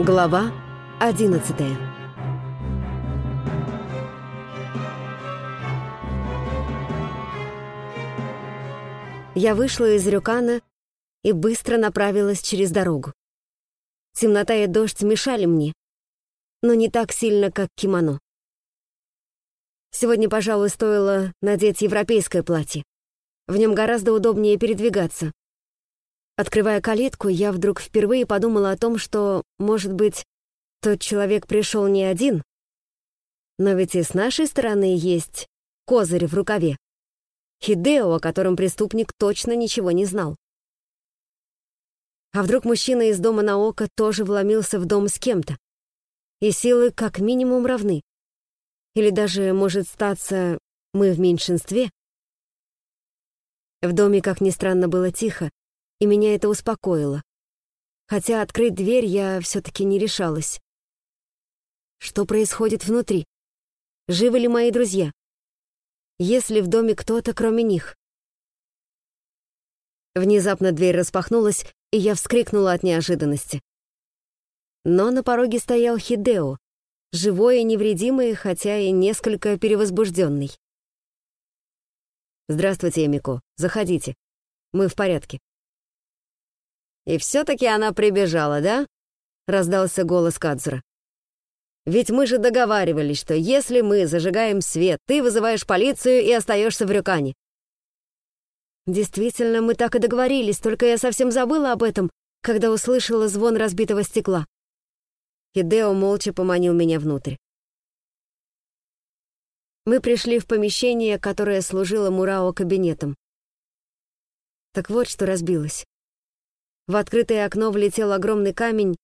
Глава 11 Я вышла из Рюкана и быстро направилась через дорогу. Темнота и дождь мешали мне, но не так сильно, как кимоно. Сегодня, пожалуй, стоило надеть европейское платье. В нем гораздо удобнее передвигаться. Открывая калитку, я вдруг впервые подумала о том, что, может быть, тот человек пришел не один, но ведь и с нашей стороны есть козырь в рукаве. Хидео, о котором преступник точно ничего не знал. А вдруг мужчина из дома на око тоже вломился в дом с кем-то? И силы как минимум равны. Или даже, может статься, мы в меньшинстве? В доме, как ни странно, было тихо, и меня это успокоило. Хотя открыть дверь я все-таки не решалась. Что происходит внутри? Живы ли мои друзья? Есть ли в доме кто-то, кроме них? Внезапно дверь распахнулась, и я вскрикнула от неожиданности. Но на пороге стоял Хидео, живой и невредимый, хотя и несколько перевозбужденный. «Здравствуйте, Эмико. Заходите. Мы в порядке». «И все-таки она прибежала, да?» — раздался голос Кадзура. «Ведь мы же договаривались, что если мы зажигаем свет, ты вызываешь полицию и остаешься в Рюкане». Действительно, мы так и договорились, только я совсем забыла об этом, когда услышала звон разбитого стекла. Хидео молча поманил меня внутрь. Мы пришли в помещение, которое служило Мурао кабинетом. Так вот, что разбилось. В открытое окно влетел огромный камень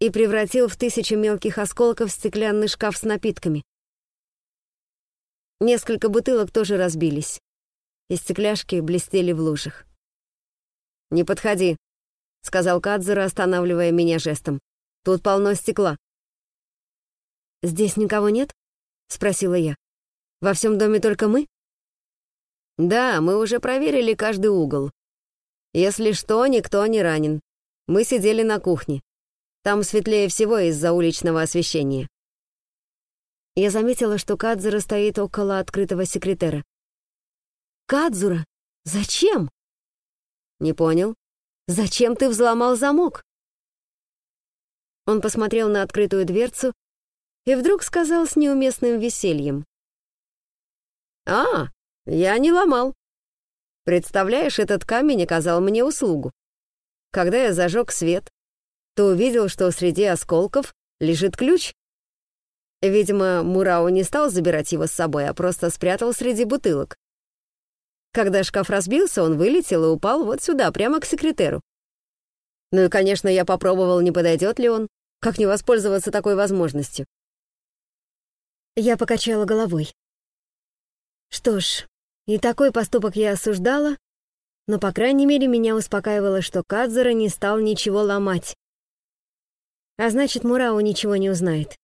и превратил в тысячу мелких осколков стеклянный шкаф с напитками. Несколько бутылок тоже разбились, и стекляшки блестели в лужах. «Не подходи», — сказал Кадзура, останавливая меня жестом. «Тут полно стекла». «Здесь никого нет?» — спросила я. «Во всем доме только мы?» «Да, мы уже проверили каждый угол. Если что, никто не ранен. Мы сидели на кухне. Там светлее всего из-за уличного освещения. Я заметила, что Кадзура стоит около открытого секретера. «Кадзура? Зачем?» «Не понял. Зачем ты взломал замок?» Он посмотрел на открытую дверцу и вдруг сказал с неуместным весельем. «А, я не ломал. Представляешь, этот камень оказал мне услугу. Когда я зажег свет, то увидел, что среди осколков лежит ключ. Видимо, Мурао не стал забирать его с собой, а просто спрятал среди бутылок. Когда шкаф разбился, он вылетел и упал вот сюда, прямо к секретеру. Ну и, конечно, я попробовал, не подойдет ли он, как не воспользоваться такой возможностью. Я покачала головой. Что ж, и такой поступок я осуждала, но, по крайней мере, меня успокаивало, что Кадзура не стал ничего ломать. А значит, Мурао ничего не узнает.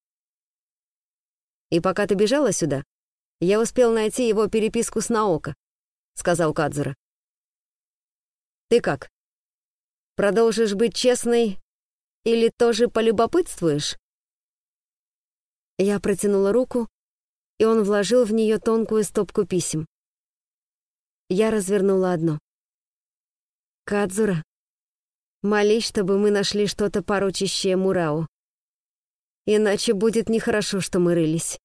«И пока ты бежала сюда, я успел найти его переписку с Наока», — сказал Кадзура. «Ты как? Продолжишь быть честной или тоже полюбопытствуешь?» Я протянула руку, и он вложил в нее тонкую стопку писем. Я развернула одно. «Кадзура, молись, чтобы мы нашли что-то порочащее Мурао. Иначе будет нехорошо, что мы рылись».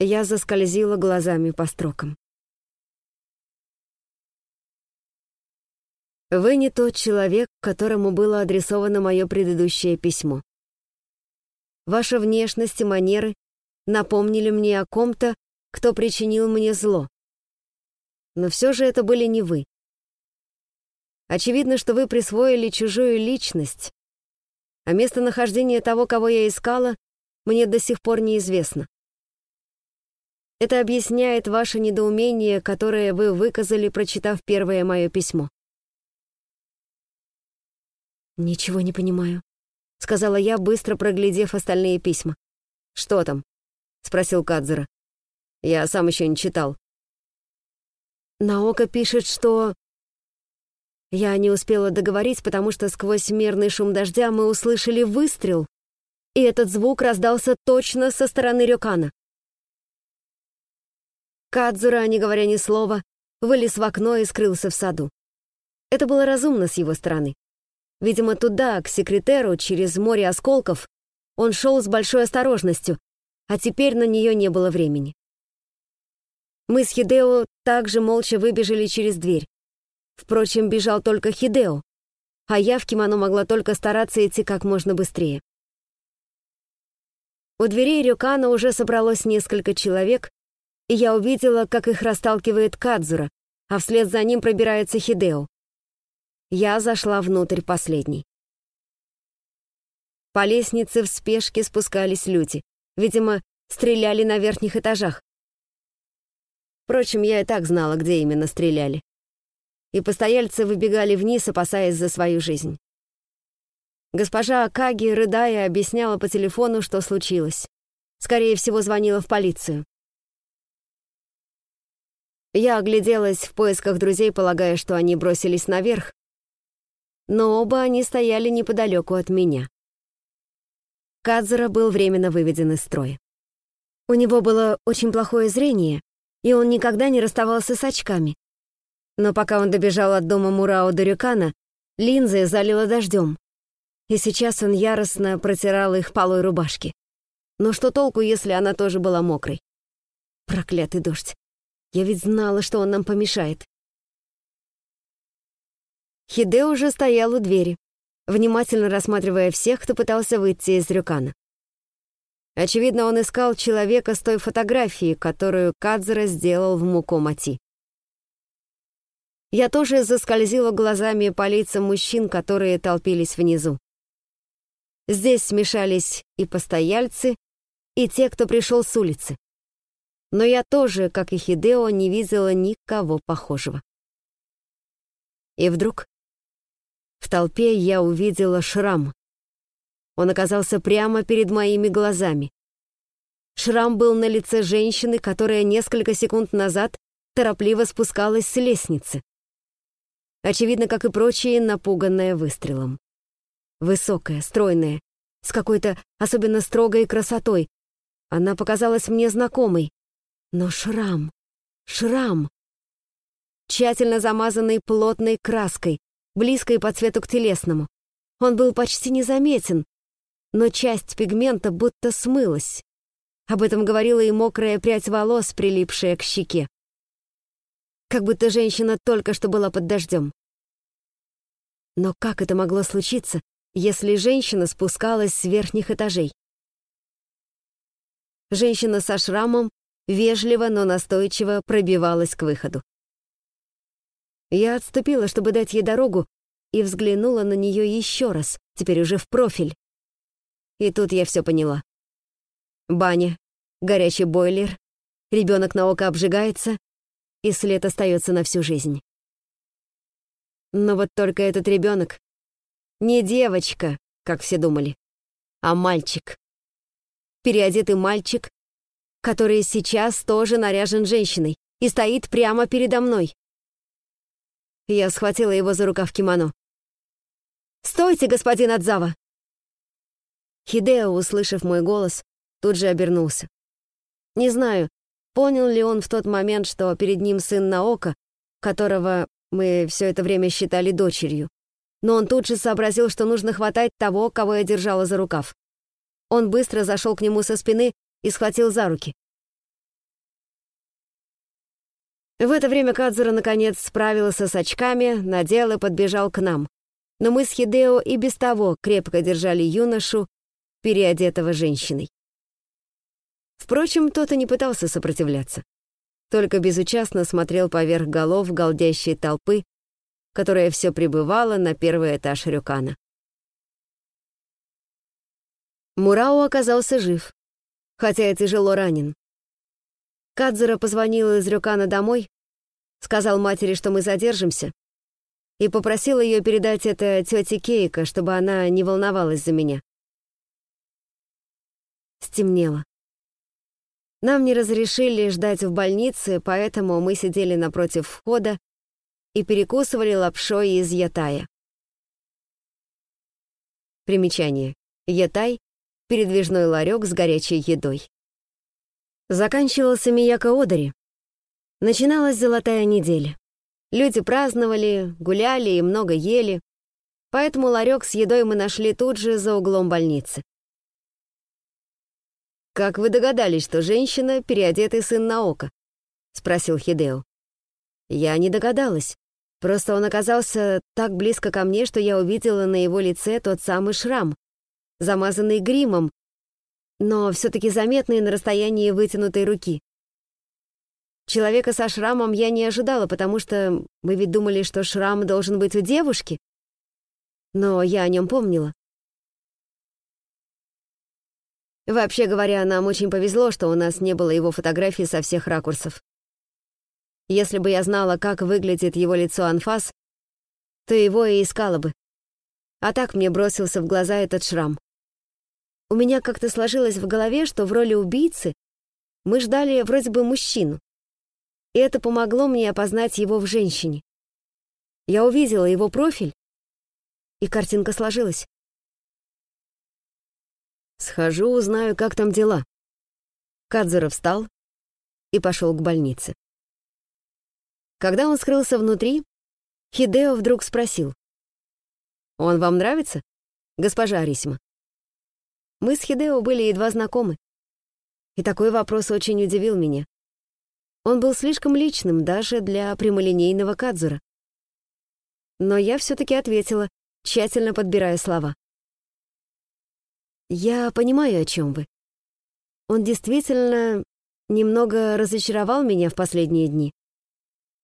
Я заскользила глазами по строкам. Вы не тот человек, которому было адресовано мое предыдущее письмо. Ваша внешность и манеры напомнили мне о ком-то, кто причинил мне зло. Но все же это были не вы. Очевидно, что вы присвоили чужую личность, а местонахождение того, кого я искала, мне до сих пор неизвестно. Это объясняет ваше недоумение, которое вы выказали, прочитав первое мое письмо. «Ничего не понимаю», — сказала я, быстро проглядев остальные письма. «Что там?» — спросил Кадзера. «Я сам еще не читал». Наока пишет, что... Я не успела договорить, потому что сквозь мерный шум дождя мы услышали выстрел, и этот звук раздался точно со стороны Рёкана. Кадзура, не говоря ни слова, вылез в окно и скрылся в саду. Это было разумно с его стороны. Видимо, туда, к секретеру, через море осколков, он шел с большой осторожностью, а теперь на нее не было времени. Мы с Хидео также молча выбежали через дверь. Впрочем, бежал только Хидео, а я в кимоно могла только стараться идти как можно быстрее. У дверей Рюкана уже собралось несколько человек, и я увидела, как их расталкивает Кадзура, а вслед за ним пробирается Хидео. Я зашла внутрь последней. По лестнице в спешке спускались люди. Видимо, стреляли на верхних этажах. Впрочем, я и так знала, где именно стреляли. И постояльцы выбегали вниз, опасаясь за свою жизнь. Госпожа Акаги, рыдая, объясняла по телефону, что случилось. Скорее всего, звонила в полицию. Я огляделась в поисках друзей, полагая, что они бросились наверх, но оба они стояли неподалеку от меня. Кадзера был временно выведен из строя. У него было очень плохое зрение, и он никогда не расставался с очками. Но пока он добежал от дома Мурао до Рюкана, линзы залило дождем, и сейчас он яростно протирал их полой рубашки. Но что толку, если она тоже была мокрой? Проклятый дождь. Я ведь знала, что он нам помешает. Хиде уже стоял у двери, внимательно рассматривая всех, кто пытался выйти из рюкана. Очевидно, он искал человека с той фотографии, которую Кадзера сделал в Мукомати. Я тоже заскользила глазами по лицам мужчин, которые толпились внизу. Здесь смешались и постояльцы, и те, кто пришел с улицы. Но я тоже, как и Хидео, не видела никого похожего. И вдруг в толпе я увидела шрам. Он оказался прямо перед моими глазами. Шрам был на лице женщины, которая несколько секунд назад торопливо спускалась с лестницы. Очевидно, как и прочие, напуганная выстрелом. Высокая, стройная, с какой-то особенно строгой красотой. Она показалась мне знакомой. Но шрам, шрам, тщательно замазанный плотной краской, близкой по цвету к телесному. Он был почти незаметен, но часть пигмента будто смылась. Об этом говорила и мокрая прядь волос, прилипшая к щеке. Как будто женщина только что была под дождем. Но как это могло случиться, если женщина спускалась с верхних этажей? Женщина со шрамом вежливо, но настойчиво пробивалась к выходу. Я отступила, чтобы дать ей дорогу, и взглянула на нее еще раз, теперь уже в профиль. И тут я все поняла. Баня, горячий бойлер, ребенок на око обжигается, и след остается на всю жизнь. Но вот только этот ребенок не девочка, как все думали, а мальчик. Переодетый мальчик, который сейчас тоже наряжен женщиной и стоит прямо передо мной. Я схватила его за рукав кимоно. «Стойте, господин Адзава!» Хидео, услышав мой голос, тут же обернулся. Не знаю, понял ли он в тот момент, что перед ним сын Наока, которого мы все это время считали дочерью. Но он тут же сообразил, что нужно хватать того, кого я держала за рукав. Он быстро зашел к нему со спины и схватил за руки. В это время Кадзура наконец справился с очками, надел и подбежал к нам. Но мы с Хидео и без того крепко держали юношу, переодетого женщиной. Впрочем, тот и не пытался сопротивляться. Только безучастно смотрел поверх голов галдящей толпы, которая все пребывала на первый этаж Рюкана. Мурао оказался жив, хотя и тяжело ранен. Кадзера позвонил из Рюкана домой, сказал матери, что мы задержимся, и попросил ее передать это тете Кейка, чтобы она не волновалась за меня. Стемнело. Нам не разрешили ждать в больнице, поэтому мы сидели напротив входа и перекусывали лапшой из ятая. Примечание. Ятай — передвижной ларек с горячей едой. Заканчивался Мияко Одари. Начиналась золотая неделя. Люди праздновали, гуляли и много ели, поэтому ларек с едой мы нашли тут же за углом больницы. «Как вы догадались, что женщина — переодетый сын Наока?» — спросил Хидео. Я не догадалась. Просто он оказался так близко ко мне, что я увидела на его лице тот самый шрам, замазанный гримом, но все-таки заметный на расстоянии вытянутой руки. Человека со шрамом я не ожидала, потому что мы ведь думали, что шрам должен быть у девушки. Но я о нем помнила. Вообще говоря, нам очень повезло, что у нас не было его фотографий со всех ракурсов. Если бы я знала, как выглядит его лицо анфас, то его и искала бы. А так мне бросился в глаза этот шрам. У меня как-то сложилось в голове, что в роли убийцы мы ждали вроде бы мужчину. И это помогло мне опознать его в женщине. Я увидела его профиль, и картинка сложилась. «Схожу, узнаю, как там дела». Кадзера встал и пошел к больнице. Когда он скрылся внутри, Хидео вдруг спросил. «Он вам нравится, госпожа Арисима?» Мы с Хидео были едва знакомы. И такой вопрос очень удивил меня. Он был слишком личным даже для прямолинейного Кадзура. Но я все-таки ответила, тщательно подбирая слова. «Я понимаю, о чем вы. Он действительно немного разочаровал меня в последние дни.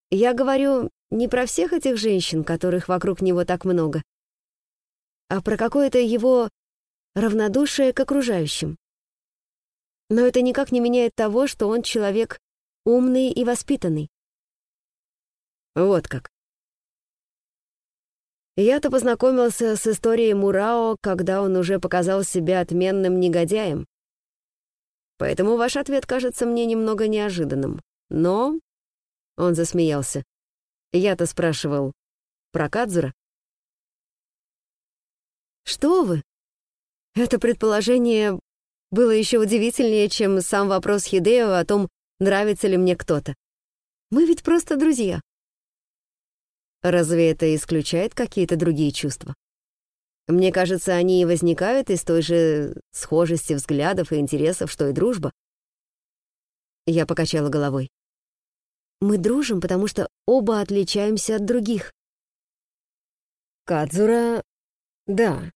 Я говорю не про всех этих женщин, которых вокруг него так много, а про какое-то его равнодушие к окружающим. Но это никак не меняет того, что он человек умный и воспитанный. Вот как. Я-то познакомился с историей Мурао, когда он уже показал себя отменным негодяем. Поэтому ваш ответ кажется мне немного неожиданным. Но он засмеялся. Я-то спрашивал про Кадзура. Что вы? Это предположение было еще удивительнее, чем сам вопрос Хидео о том, нравится ли мне кто-то. Мы ведь просто друзья. Разве это исключает какие-то другие чувства? Мне кажется, они и возникают из той же схожести взглядов и интересов, что и дружба. Я покачала головой. Мы дружим, потому что оба отличаемся от других. Кадзура... да.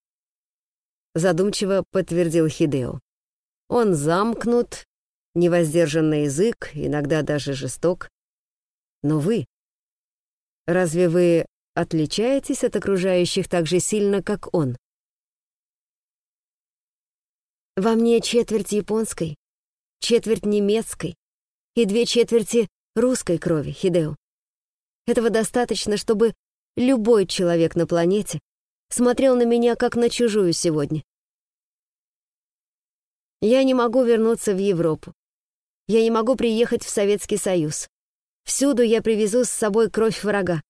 Задумчиво подтвердил Хидео. Он замкнут, невоздержанный язык, иногда даже жесток. Но вы... Разве вы отличаетесь от окружающих так же сильно, как он? Во мне четверть японской, четверть немецкой и две четверти русской крови, Хидео. Этого достаточно, чтобы любой человек на планете смотрел на меня как на чужую сегодня. Я не могу вернуться в Европу. Я не могу приехать в Советский Союз. Всюду я привезу с собой кровь врага.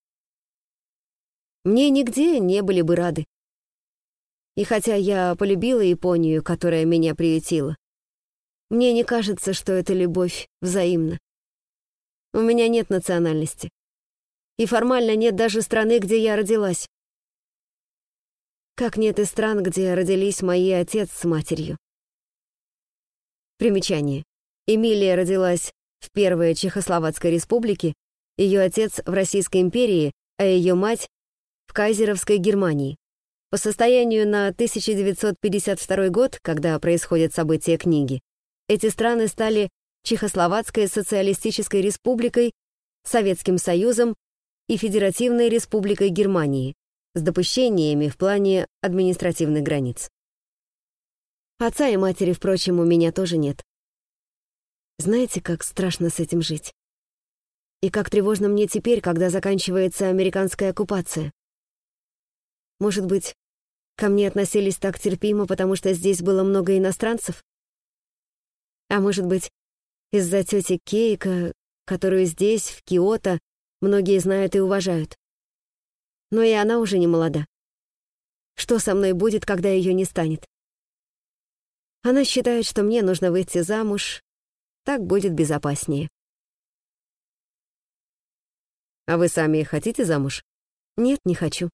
Мне нигде не были бы рады. И хотя я полюбила Японию, которая меня приютила, мне не кажется, что эта любовь взаимна. У меня нет национальности. И формально нет даже страны, где я родилась. Как нет и стран, где родились мои отец с матерью. Примечание. Эмилия родилась в Первой Чехословацкой республике, ее отец в Российской империи, а ее мать в Кайзеровской Германии. По состоянию на 1952 год, когда происходят события книги, эти страны стали Чехословацкой социалистической республикой, Советским Союзом и Федеративной республикой Германии с допущениями в плане административных границ. Отца и матери, впрочем, у меня тоже нет. Знаете, как страшно с этим жить? И как тревожно мне теперь, когда заканчивается американская оккупация. Может быть, ко мне относились так терпимо, потому что здесь было много иностранцев? А может быть, из-за тети Кейка, которую здесь, в Киото, многие знают и уважают. Но и она уже не молода. Что со мной будет, когда ее не станет? Она считает, что мне нужно выйти замуж, так будет безопаснее. А вы сами хотите замуж? Нет, не хочу.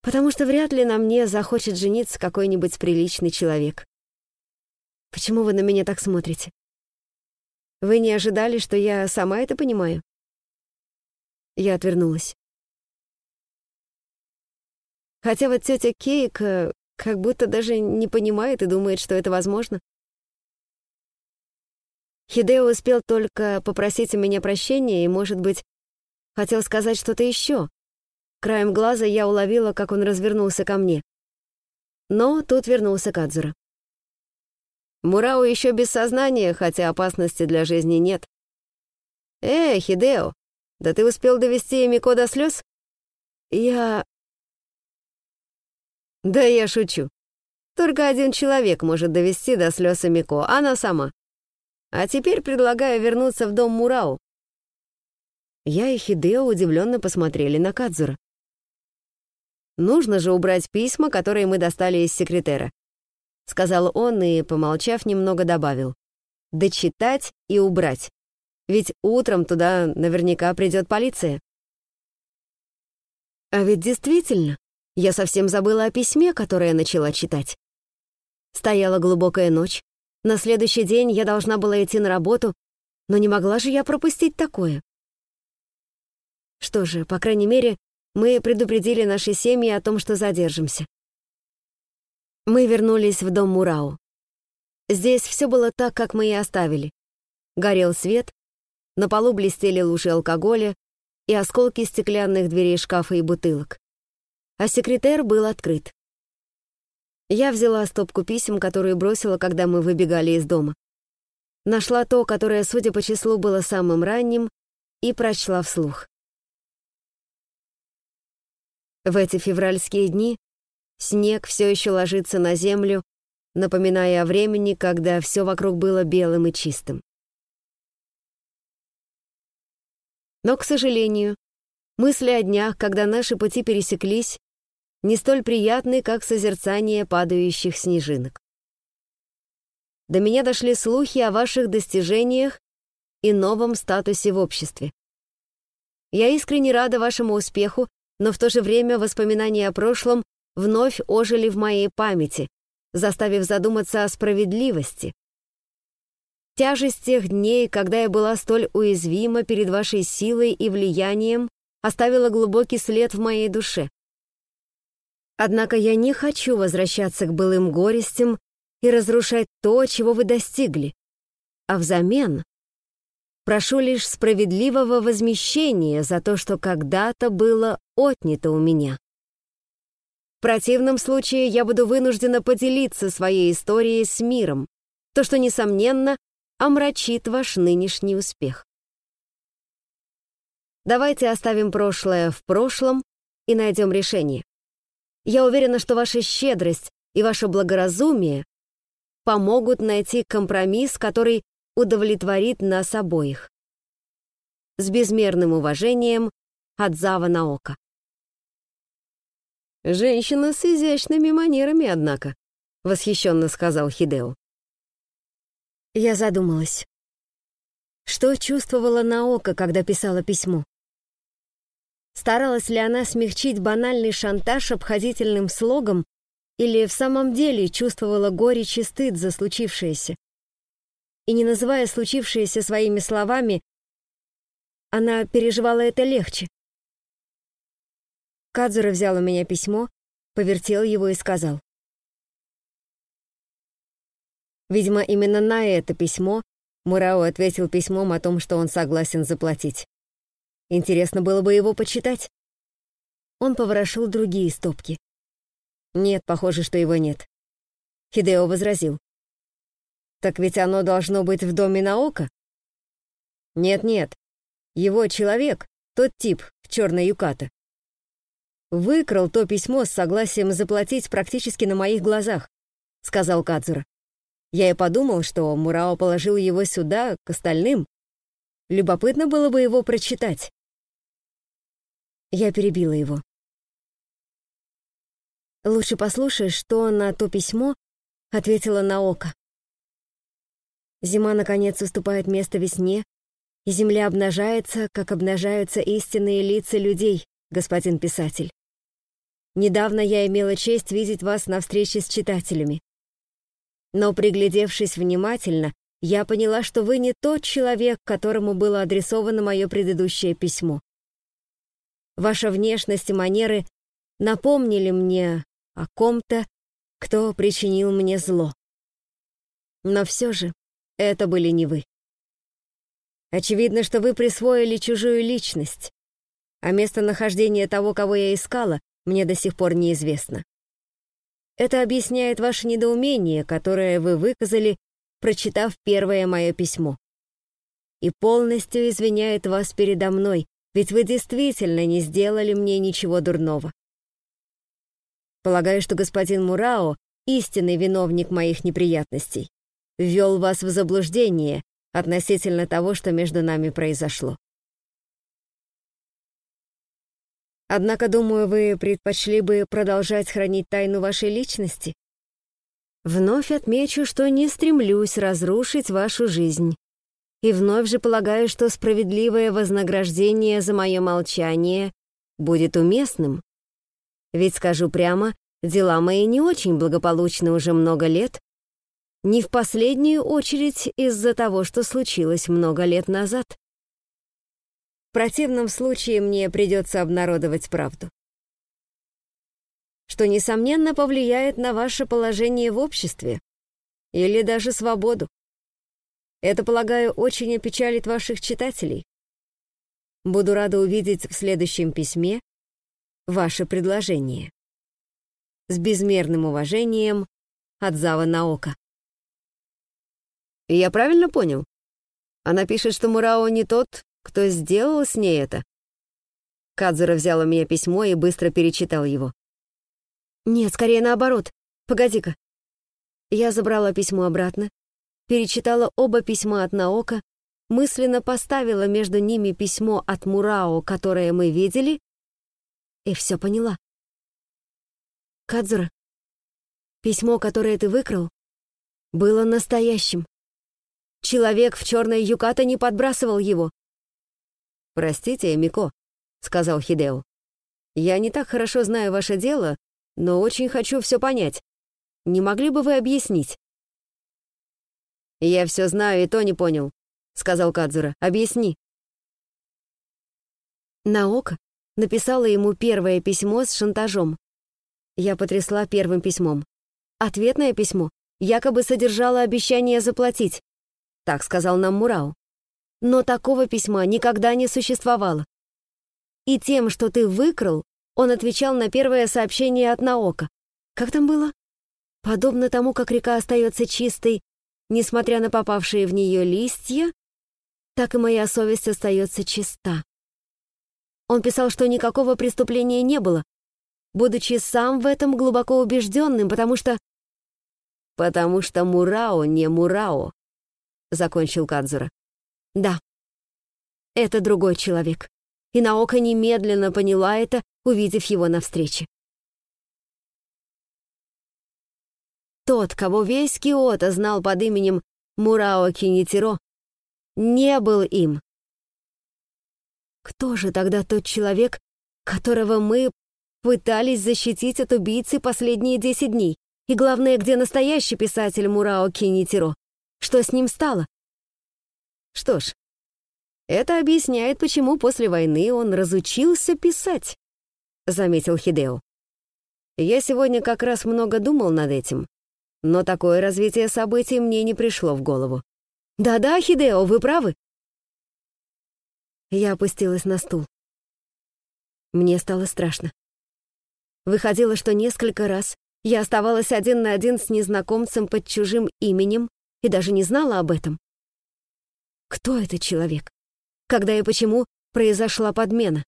Потому что вряд ли на мне захочет жениться какой-нибудь приличный человек. Почему вы на меня так смотрите? Вы не ожидали, что я сама это понимаю? Я отвернулась. Хотя вот тетя Кейк как будто даже не понимает и думает, что это возможно. Хидео успел только попросить у меня прощения и, может быть, хотел сказать что-то еще. Краем глаза я уловила, как он развернулся ко мне. Но тут вернулся Кадзура. Мурао еще без сознания, хотя опасности для жизни нет. «Эй, Хидео, да ты успел довести Мико до слез?» «Я...» «Да я шучу. Только один человек может довести до слез Мико, она сама. А теперь предлагаю вернуться в дом Мурао». Я и Хидео удивленно посмотрели на Кадзура. «Нужно же убрать письма, которые мы достали из секретера. — сказал он и, помолчав, немного добавил. «Дочитать и убрать. Ведь утром туда наверняка придет полиция». А ведь действительно, я совсем забыла о письме, которое начала читать. Стояла глубокая ночь. На следующий день я должна была идти на работу, но не могла же я пропустить такое. Что же, по крайней мере, мы предупредили наши семьи о том, что задержимся. Мы вернулись в дом Мурау. Здесь все было так, как мы и оставили. Горел свет, на полу блестели лужи алкоголя и осколки стеклянных дверей шкафа и бутылок. А секретер был открыт. Я взяла стопку писем, которые бросила, когда мы выбегали из дома. Нашла то, которое, судя по числу, было самым ранним, и прочла вслух. В эти февральские дни Снег все еще ложится на землю, напоминая о времени, когда все вокруг было белым и чистым. Но, к сожалению, мысли о днях, когда наши пути пересеклись, не столь приятны, как созерцание падающих снежинок. До меня дошли слухи о ваших достижениях и новом статусе в обществе. Я искренне рада вашему успеху, но в то же время воспоминания о прошлом вновь ожили в моей памяти, заставив задуматься о справедливости. Тяжесть тех дней, когда я была столь уязвима перед вашей силой и влиянием, оставила глубокий след в моей душе. Однако я не хочу возвращаться к былым горестям и разрушать то, чего вы достигли, а взамен прошу лишь справедливого возмещения за то, что когда-то было отнято у меня. В противном случае я буду вынуждена поделиться своей историей с миром, то, что, несомненно, омрачит ваш нынешний успех. Давайте оставим прошлое в прошлом и найдем решение. Я уверена, что ваша щедрость и ваше благоразумие помогут найти компромисс, который удовлетворит нас обоих. С безмерным уважением от Зава Наока. «Женщина с изящными манерами, однако», — восхищенно сказал Хидео. Я задумалась. Что чувствовала Наока, когда писала письмо? Старалась ли она смягчить банальный шантаж обходительным слогом или в самом деле чувствовала горечь и стыд за случившееся? И не называя случившееся своими словами, она переживала это легче. Кадзура взял у меня письмо, повертел его и сказал. Видимо, именно на это письмо Мурао ответил письмом о том, что он согласен заплатить. Интересно было бы его почитать. Он поворошил другие стопки. Нет, похоже, что его нет. Хидео возразил. Так ведь оно должно быть в доме Наока? Нет-нет, его человек, тот тип в черной юката выкрал то письмо с согласием заплатить практически на моих глазах», — сказал Кадзура. Я и подумал, что Мурао положил его сюда, к остальным. Любопытно было бы его прочитать. Я перебила его. Лучше послушай, что на то письмо ответила Наока. Зима, наконец, уступает место весне, и земля обнажается, как обнажаются истинные лица людей, господин писатель. Недавно я имела честь видеть вас на встрече с читателями. Но, приглядевшись внимательно, я поняла, что вы не тот человек, которому было адресовано мое предыдущее письмо. Ваша внешность и манеры напомнили мне о ком-то, кто причинил мне зло. Но все же это были не вы. Очевидно, что вы присвоили чужую личность, а местонахождение того, кого я искала, мне до сих пор неизвестно. Это объясняет ваше недоумение, которое вы выказали, прочитав первое мое письмо. И полностью извиняет вас передо мной, ведь вы действительно не сделали мне ничего дурного. Полагаю, что господин Мурао, истинный виновник моих неприятностей, ввел вас в заблуждение, относительно того, что между нами произошло. Однако, думаю, вы предпочли бы продолжать хранить тайну вашей личности. Вновь отмечу, что не стремлюсь разрушить вашу жизнь. И вновь же полагаю, что справедливое вознаграждение за мое молчание будет уместным. Ведь, скажу прямо, дела мои не очень благополучны уже много лет, не в последнюю очередь из-за того, что случилось много лет назад. В противном случае мне придется обнародовать правду. Что, несомненно, повлияет на ваше положение в обществе или даже свободу. Это, полагаю, очень опечалит ваших читателей. Буду рада увидеть в следующем письме ваше предложение. С безмерным уважением, от Зава Наока. Я правильно понял? Она пишет, что Мурао не тот, кто сделал с ней это. Кадзура взял у меня письмо и быстро перечитал его. Нет, скорее наоборот. Погоди-ка. Я забрала письмо обратно, перечитала оба письма от Наока, мысленно поставила между ними письмо от Мурао, которое мы видели, и все поняла. Кадзура, письмо, которое ты выкрал, было настоящим. Человек в черной юката не подбрасывал его. «Простите, Мико», — сказал Хидео. «Я не так хорошо знаю ваше дело, но очень хочу все понять. Не могли бы вы объяснить?» «Я все знаю и то не понял», — сказал Кадзура. «Объясни». Наока написала ему первое письмо с шантажом. Я потрясла первым письмом. Ответное письмо якобы содержало обещание заплатить. Так сказал нам Мурау. Но такого письма никогда не существовало. И тем, что ты выкрал, он отвечал на первое сообщение от Наока. Как там было? Подобно тому, как река остается чистой, несмотря на попавшие в нее листья, так и моя совесть остается чиста. Он писал, что никакого преступления не было, будучи сам в этом глубоко убежденным, потому что... Потому что Мурао не Мурао, закончил Кадзура. Да, это другой человек. И Наока немедленно поняла это, увидев его на Тот, кого весь Киото знал под именем Мурао Кинитиро, не был им. Кто же тогда тот человек, которого мы пытались защитить от убийцы последние десять дней? И главное, где настоящий писатель Мурао Кинитиро? Что с ним стало? Что ж, это объясняет, почему после войны он разучился писать, заметил Хидео. Я сегодня как раз много думал над этим, но такое развитие событий мне не пришло в голову. Да-да, Хидео, вы правы. Я опустилась на стул. Мне стало страшно. Выходило, что несколько раз я оставалась один на один с незнакомцем под чужим именем и даже не знала об этом. Кто этот человек? Когда и почему произошла подмена?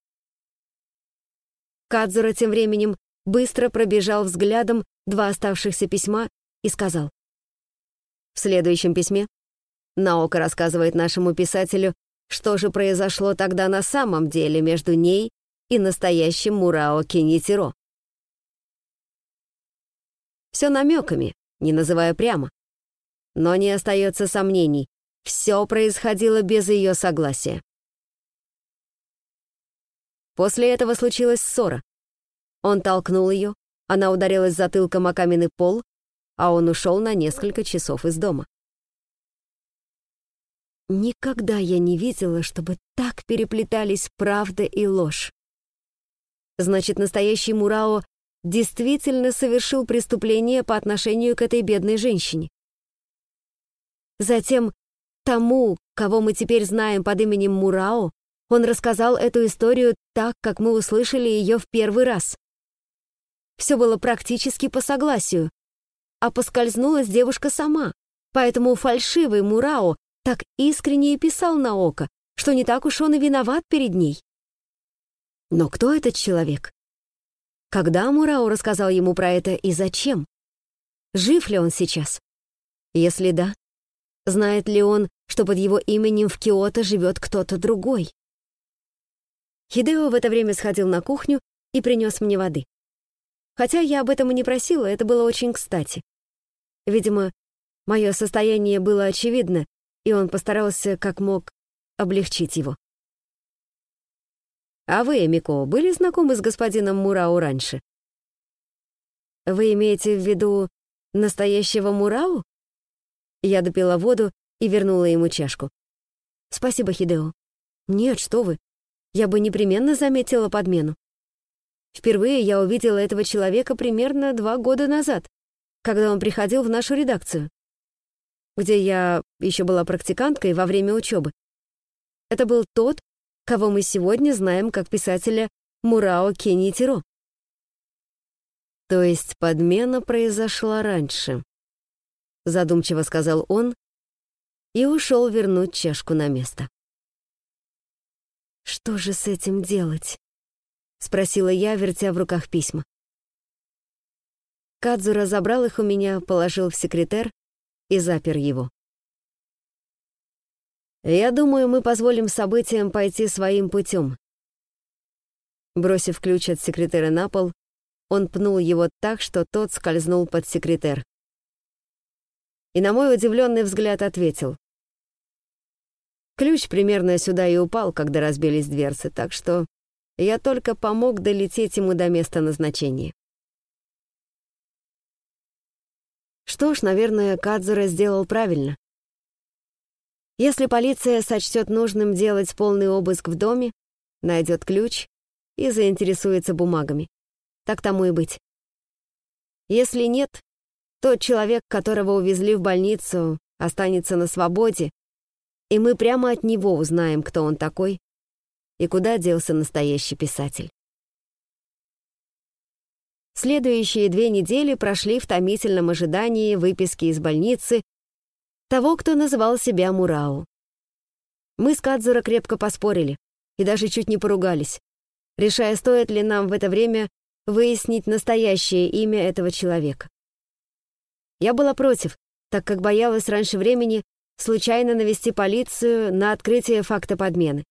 Кадзура тем временем быстро пробежал взглядом два оставшихся письма и сказал. В следующем письме Наока рассказывает нашему писателю что же произошло тогда на самом деле между ней и настоящим Мурао Кинитиро. Все намеками, не называя прямо. Но не остается сомнений, все происходило без ее согласия. После этого случилась ссора. Он толкнул ее, она ударилась затылком о каменный пол, а он ушел на несколько часов из дома. Никогда я не видела, чтобы так переплетались правда и ложь. Значит, настоящий Мурао действительно совершил преступление по отношению к этой бедной женщине. Затем тому, кого мы теперь знаем под именем Мурао, он рассказал эту историю так, как мы услышали ее в первый раз. Все было практически по согласию, а поскользнулась девушка сама, поэтому фальшивый Мурао так искренне и писал на око, что не так уж он и виноват перед ней. Но кто этот человек? Когда Мурао рассказал ему про это и зачем? Жив ли он сейчас? Если да, знает ли он, что под его именем в Киото живет кто-то другой? Хидео в это время сходил на кухню и принес мне воды. Хотя я об этом и не просила, это было очень кстати. Видимо, мое состояние было очевидно, и он постарался как мог облегчить его. А вы, Мико, были знакомы с господином Мурао раньше? Вы имеете в виду настоящего Мурао? Я допила воду и вернула ему чашку. Спасибо, Хидео. Нет, что вы. Я бы непременно заметила подмену. Впервые я увидела этого человека примерно два года назад, когда он приходил в нашу редакцию, где я еще была практиканткой во время учебы. Это был тот, кого мы сегодня знаем как писателя Мурао Кенитиро. То есть подмена произошла раньше, задумчиво сказал он и ушел вернуть чашку на место. Что же с этим делать? спросила я, вертя в руках письма. Кадзура забрал их у меня, положил в секретер и запер его. Я думаю, мы позволим событиям пойти своим путем. Бросив ключ от секретера на пол, он пнул его так, что тот скользнул под секретер. И на мой удивленный взгляд ответил. Ключ примерно сюда и упал, когда разбились дверцы, так что я только помог долететь ему до места назначения. Что ж, наверное, Кадзура сделал правильно. Если полиция сочтет нужным делать полный обыск в доме, найдет ключ и заинтересуется бумагами. Так тому и быть. Если нет, тот человек, которого увезли в больницу, останется на свободе, и мы прямо от него узнаем, кто он такой и куда делся настоящий писатель. Следующие две недели прошли в томительном ожидании выписки из больницы того, кто называл себя Мурао. Мы с Кадзура крепко поспорили и даже чуть не поругались, решая, стоит ли нам в это время выяснить настоящее имя этого человека. Я была против, так как боялась раньше времени случайно навести полицию на открытие факта подмены.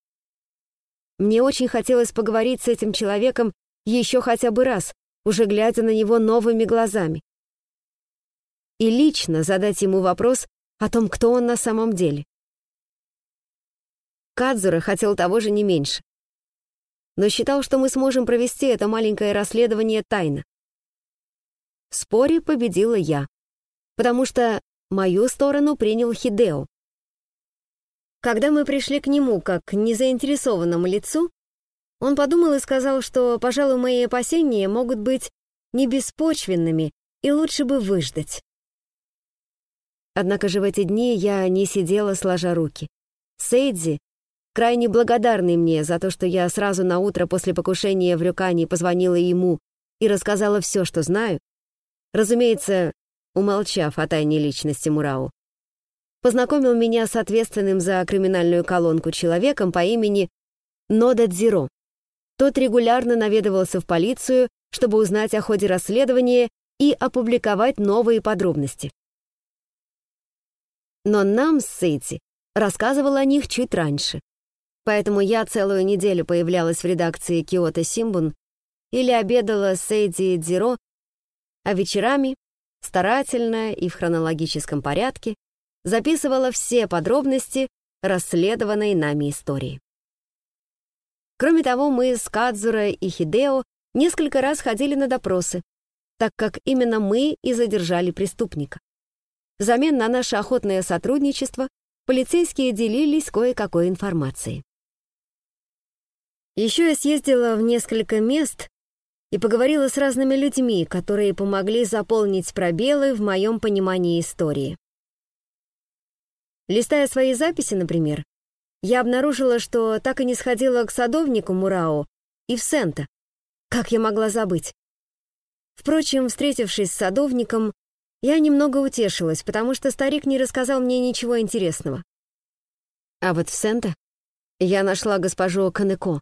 Мне очень хотелось поговорить с этим человеком еще хотя бы раз, уже глядя на него новыми глазами. И лично задать ему вопрос, о том, кто он на самом деле. Кадзура хотел того же не меньше. Но считал, что мы сможем провести это маленькое расследование тайно. В споре победила я, потому что мою сторону принял Хидео. Когда мы пришли к нему как к незаинтересованному лицу, он подумал и сказал, что, пожалуй, мои опасения могут быть не беспочвенными и лучше бы выждать. Однако же в эти дни я не сидела сложа руки. Сейдзи, крайне благодарный мне за то, что я сразу на утро после покушения в Рюкане позвонила ему и рассказала все, что знаю, разумеется, умолчав о тайне личности Мурау, познакомил меня с ответственным за криминальную колонку человеком по имени Нода Дзиро. Тот регулярно наведывался в полицию, чтобы узнать о ходе расследования и опубликовать новые подробности. Но нам с Сейти рассказывал о них чуть раньше, Поэтому я целую неделю появлялась в редакции Киото Симбун или обедала с Эйди Дзиро, а вечерами, старательно и в хронологическом порядке, записывала все подробности расследованной нами истории. Кроме того, мы с Кадзура и Хидео несколько раз ходили на допросы, так как именно мы и задержали преступника. Взамен на наше охотное сотрудничество полицейские делились кое-какой информацией. Еще я съездила в несколько мест и поговорила с разными людьми, которые помогли заполнить пробелы в моем понимании истории. Листая свои записи, например, я обнаружила, что так и не сходила к садовнику Мурао и в Сента. Как я могла забыть? Впрочем, встретившись с садовником, я немного утешилась, потому что старик не рассказал мне ничего интересного. А вот в Сента я нашла госпожу Канеко,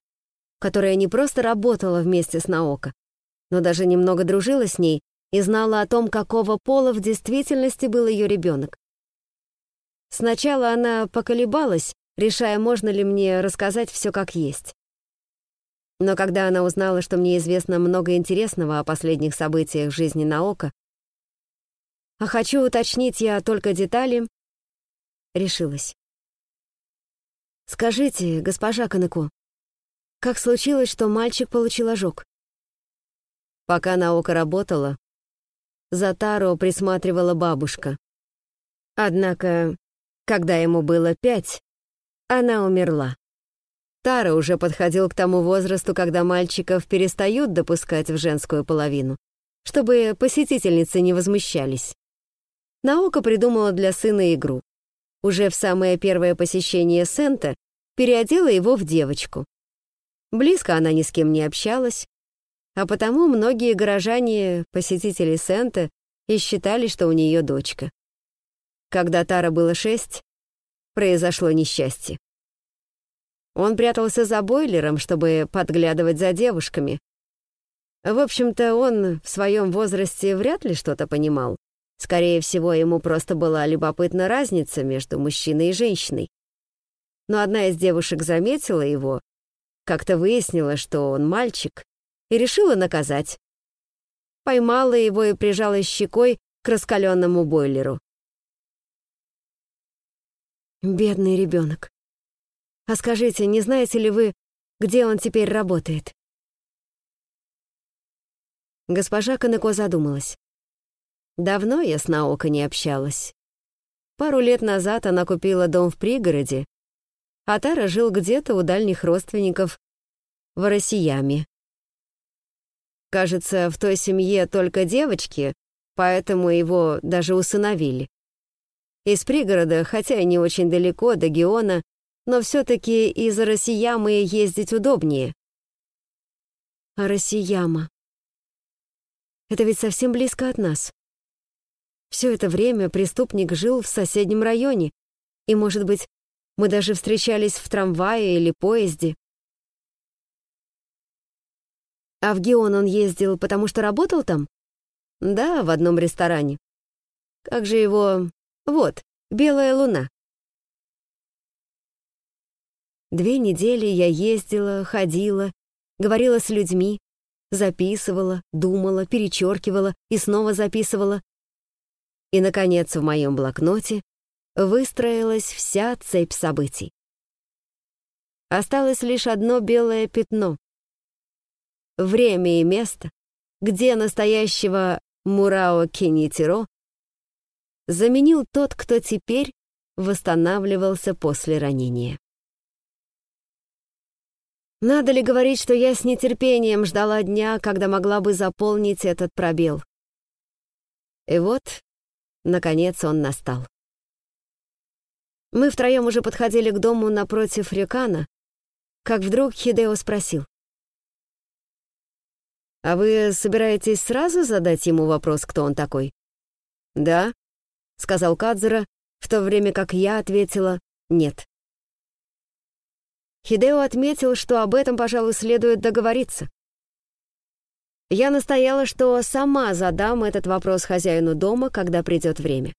которая не просто работала вместе с Наока, но даже немного дружила с ней и знала о том, какого пола в действительности был ее ребенок. Сначала она поколебалась, решая, можно ли мне рассказать все как есть. Но когда она узнала, что мне известно много интересного о последних событиях жизни Наока, а хочу уточнить я только детали, решилась. «Скажите, госпожа Канеко, как случилось, что мальчик получил ожог?» Пока Наока работала, за Таро присматривала бабушка. Однако, когда ему было пять, она умерла. Тара уже подходил к тому возрасту, когда мальчиков перестают допускать в женскую половину, чтобы посетительницы не возмущались. Наука придумала для сына игру. Уже в самое первое посещение Сента переодела его в девочку. Близко она ни с кем не общалась, а потому многие горожане, посетители Сента, и считали, что у нее дочка. Когда Тара было шесть, произошло несчастье. Он прятался за бойлером, чтобы подглядывать за девушками. В общем-то, он в своем возрасте вряд ли что-то понимал. Скорее всего, ему просто была любопытна разница между мужчиной и женщиной. Но одна из девушек заметила его, как-то выяснила, что он мальчик, и решила наказать. Поймала его и прижала щекой к раскаленному бойлеру. Бедный ребенок. А скажите, не знаете ли вы, где он теперь работает? Госпожа Канеко задумалась. Давно я с Наока не общалась. Пару лет назад она купила дом в пригороде, а Тара жил где-то у дальних родственников в Россиями. Кажется, в той семье только девочки, поэтому его даже усыновили. Из пригорода, хотя и не очень далеко, до Геона, но все-таки из Росиямы ездить удобнее. А Росияма. Это ведь совсем близко от нас. Все это время преступник жил в соседнем районе, и, может быть, мы даже встречались в трамвае или поезде. А в Геон он ездил, потому что работал там? Да, в одном ресторане. Как же его... Вот, «Белая луна». Две недели я ездила, ходила, говорила с людьми, записывала, думала, перечеркивала и снова записывала. И, наконец, в моем блокноте выстроилась вся цепь событий. Осталось лишь одно белое пятно. Время и место, где настоящего Мурао Кинитиро заменил тот, кто теперь восстанавливался после ранения. Надо ли говорить, что я с нетерпением ждала дня, когда могла бы заполнить этот пробел? И вот, наконец, он настал. Мы втроем уже подходили к дому напротив Рюкана, как вдруг Хидео спросил. «А вы собираетесь сразу задать ему вопрос, кто он такой?» «Да», — сказал Кадзера, в то время как я ответила «нет». Хидео отметил, что об этом, пожалуй, следует договориться. Я настояла, что сама задам этот вопрос хозяину дома, когда придет время.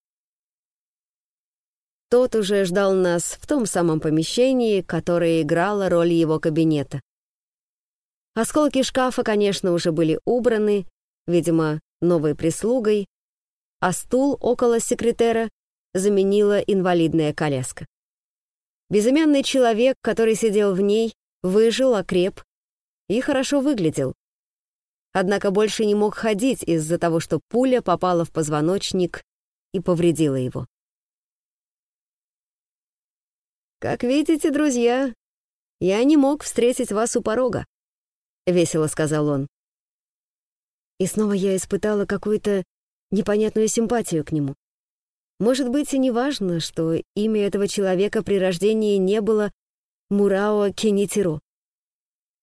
Тот уже ждал нас в том самом помещении, которое играло роль его кабинета. Осколки шкафа, конечно, уже были убраны, видимо, новой прислугой, а стул около секретера заменила инвалидная коляска. Безымянный человек, который сидел в ней, выжил, окреп и хорошо выглядел. Однако больше не мог ходить из-за того, что пуля попала в позвоночник и повредила его. «Как видите, друзья, я не мог встретить вас у порога», — весело сказал он. И снова я испытала какую-то непонятную симпатию к нему. Может быть, и не важно, что имя этого человека при рождении не было Мурао Кенитиро.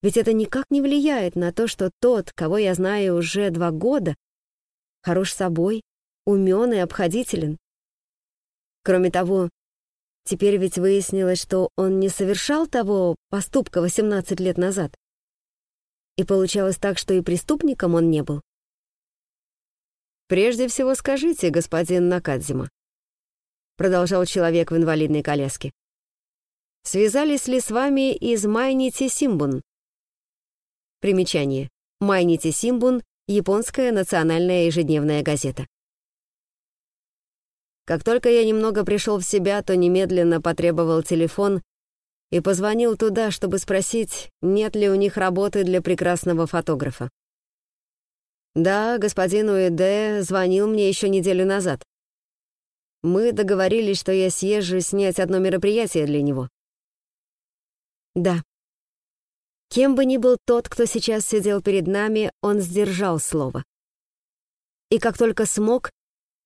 Ведь это никак не влияет на то, что тот, кого я знаю уже два года, хорош собой, умен и обходителен. Кроме того, Теперь ведь выяснилось, что он не совершал того поступка 18 лет назад. И получалось так, что и преступником он не был. «Прежде всего скажите, господин Накадзима», — продолжал человек в инвалидной коляске, «связались ли с вами из Майнити Симбун?» Примечание. Майнити Симбун — японская национальная ежедневная газета. Как только я немного пришел в себя, то немедленно потребовал телефон и позвонил туда, чтобы спросить, нет ли у них работы для прекрасного фотографа. Да, господин Уэде звонил мне еще неделю назад. Мы договорились, что я съезжу снять одно мероприятие для него. Да. Кем бы ни был тот, кто сейчас сидел перед нами, он сдержал слово. И как только смог,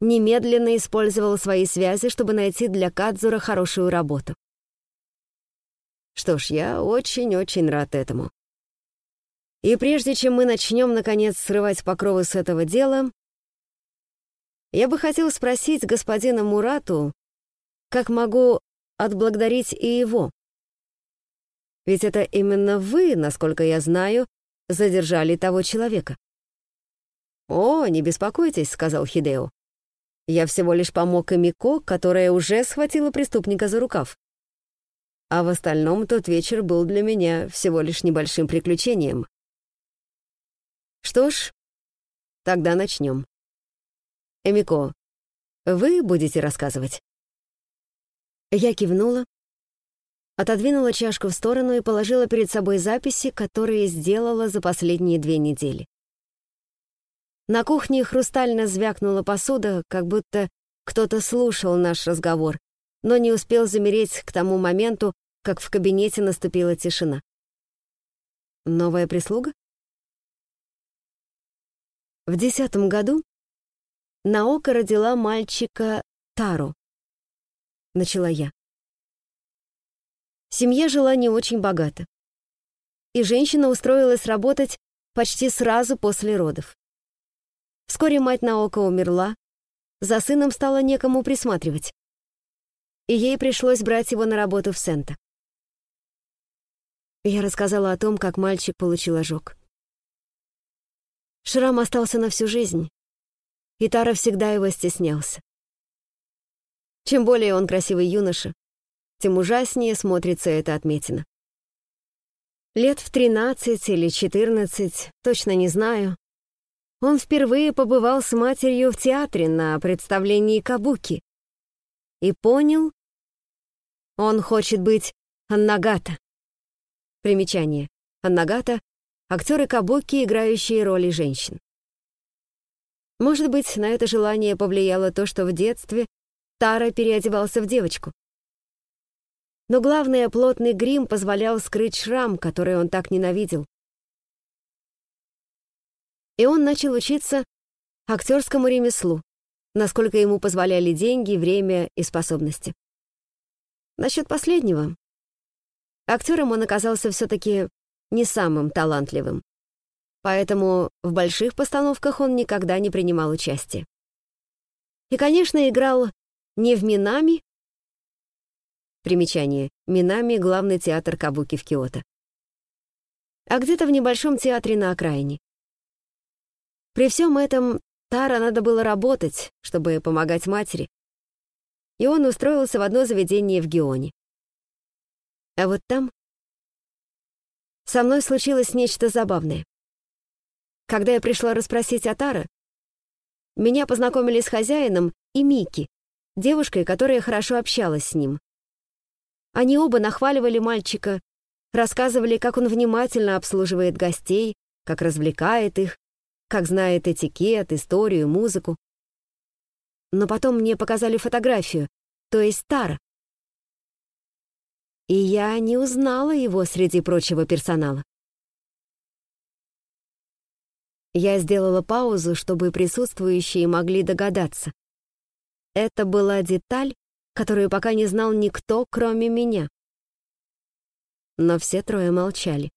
немедленно использовал свои связи, чтобы найти для Кадзура хорошую работу. Что ж, я очень-очень рад этому. И прежде чем мы начнем, наконец, срывать покровы с этого дела, я бы хотел спросить господина Мурату, как могу отблагодарить и его. Ведь это именно вы, насколько я знаю, задержали того человека. «О, не беспокойтесь», — сказал Хидео. Я всего лишь помог Эмико, которая уже схватила преступника за рукав. А в остальном тот вечер был для меня всего лишь небольшим приключением. Что ж, тогда начнем. Эмико, вы будете рассказывать? Я кивнула, отодвинула чашку в сторону и положила перед собой записи, которые сделала за последние две недели. На кухне хрустально звякнула посуда, как будто кто-то слушал наш разговор, но не успел замереть к тому моменту, как в кабинете наступила тишина. Новая прислуга? В десятом году Наока родила мальчика Тару. Начала я. Семья жила не очень богато. И женщина устроилась работать почти сразу после родов. Вскоре мать Наока умерла, за сыном стало некому присматривать. И ей пришлось брать его на работу в Сента. Я рассказала о том, как мальчик получил ожог. Шрам остался на всю жизнь, и Тара всегда его стеснялся. Чем более он красивый юноша, тем ужаснее смотрится эта отметина. Лет в 13 или 14, точно не знаю, он впервые побывал с матерью в театре на представлении Кабуки и понял, он хочет быть Аннагата. Примечание. Аннагата — актеры Кабуки, играющие роли женщин. Может быть, на это желание повлияло то, что в детстве Тара переодевался в девочку. Но главное, плотный грим позволял скрыть шрам, который он так ненавидел и он начал учиться актерскому ремеслу, насколько ему позволяли деньги, время и способности. Насчет последнего. Актером он оказался все-таки не самым талантливым, поэтому в больших постановках он никогда не принимал участие. И, конечно, играл не в Минами, примечание, Минами — главный театр Кабуки в Киото, а где-то в небольшом театре на окраине. При всем этом Тара надо было работать, чтобы помогать матери. и он устроился в одно заведение в Геоне. А вот там со мной случилось нечто забавное. Когда я пришла расспросить о Тара, меня познакомили с хозяином и Микки, девушкой, которая хорошо общалась с ним. Они оба нахваливали мальчика, рассказывали, как он внимательно обслуживает гостей, как развлекает их, как знает этикет, историю, музыку. Но потом мне показали фотографию, то есть Тара. И я не узнала его среди прочего персонала. Я сделала паузу, чтобы присутствующие могли догадаться. Это была деталь, которую пока не знал никто, кроме меня. Но все трое молчали.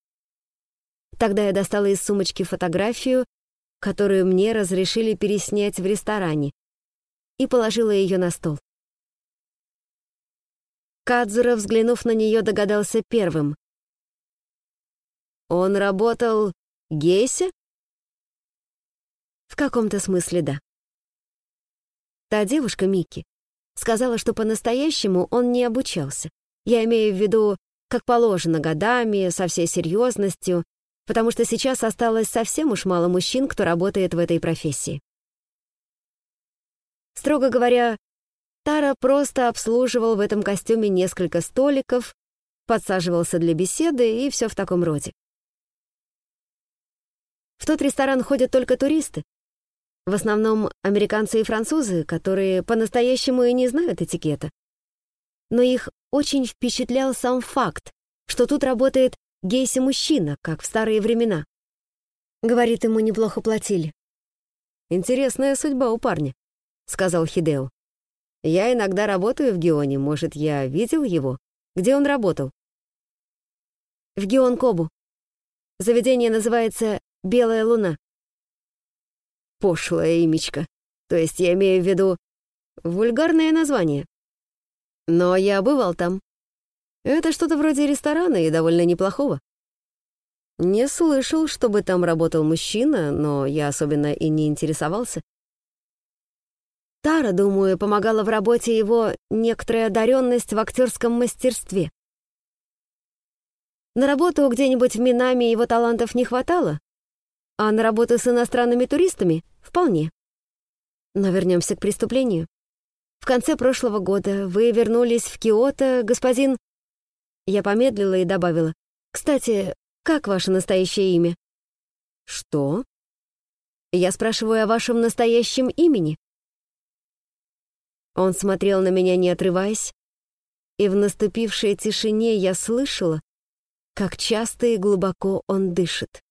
Тогда я достала из сумочки фотографию, которую мне разрешили переснять в ресторане, и положила ее на стол. Кадзура, взглянув на нее, догадался первым. «Он работал Гейсе?» В каком-то смысле да. Та девушка, Микки, сказала, что по-настоящему он не обучался. Я имею в виду, как положено, годами, со всей серьезностью, потому что сейчас осталось совсем уж мало мужчин, кто работает в этой профессии. Строго говоря, Тара просто обслуживал в этом костюме несколько столиков, подсаживался для беседы и все в таком роде. В тот ресторан ходят только туристы, в основном американцы и французы, которые по-настоящему и не знают этикета. Но их очень впечатлял сам факт, что тут работает гейси-мужчина, как в старые времена. Говорит, ему неплохо платили. «Интересная судьба у парня», — сказал Хидео. «Я иногда работаю в Геоне, может, я видел его? Где он работал?» «В Геон Кобу. Заведение называется «Белая луна» пошлое имечко. То есть я имею в виду вульгарное название. Но я бывал там. Это что-то вроде ресторана и довольно неплохого. Не слышал, чтобы там работал мужчина, но я особенно и не интересовался. Тара, думаю, помогала в работе его некоторая одаренность в актерском мастерстве. На работу где-нибудь в Минами его талантов не хватало, а на работу с иностранными туристами — вполне. Но вернемся к преступлению. В конце прошлого года вы вернулись в Киото, господин... Я помедлила и добавила. Кстати, как ваше настоящее имя? Что? Я спрашиваю о вашем настоящем имени. Он смотрел на меня, не отрываясь, и в наступившей тишине я слышала, как часто и глубоко он дышит.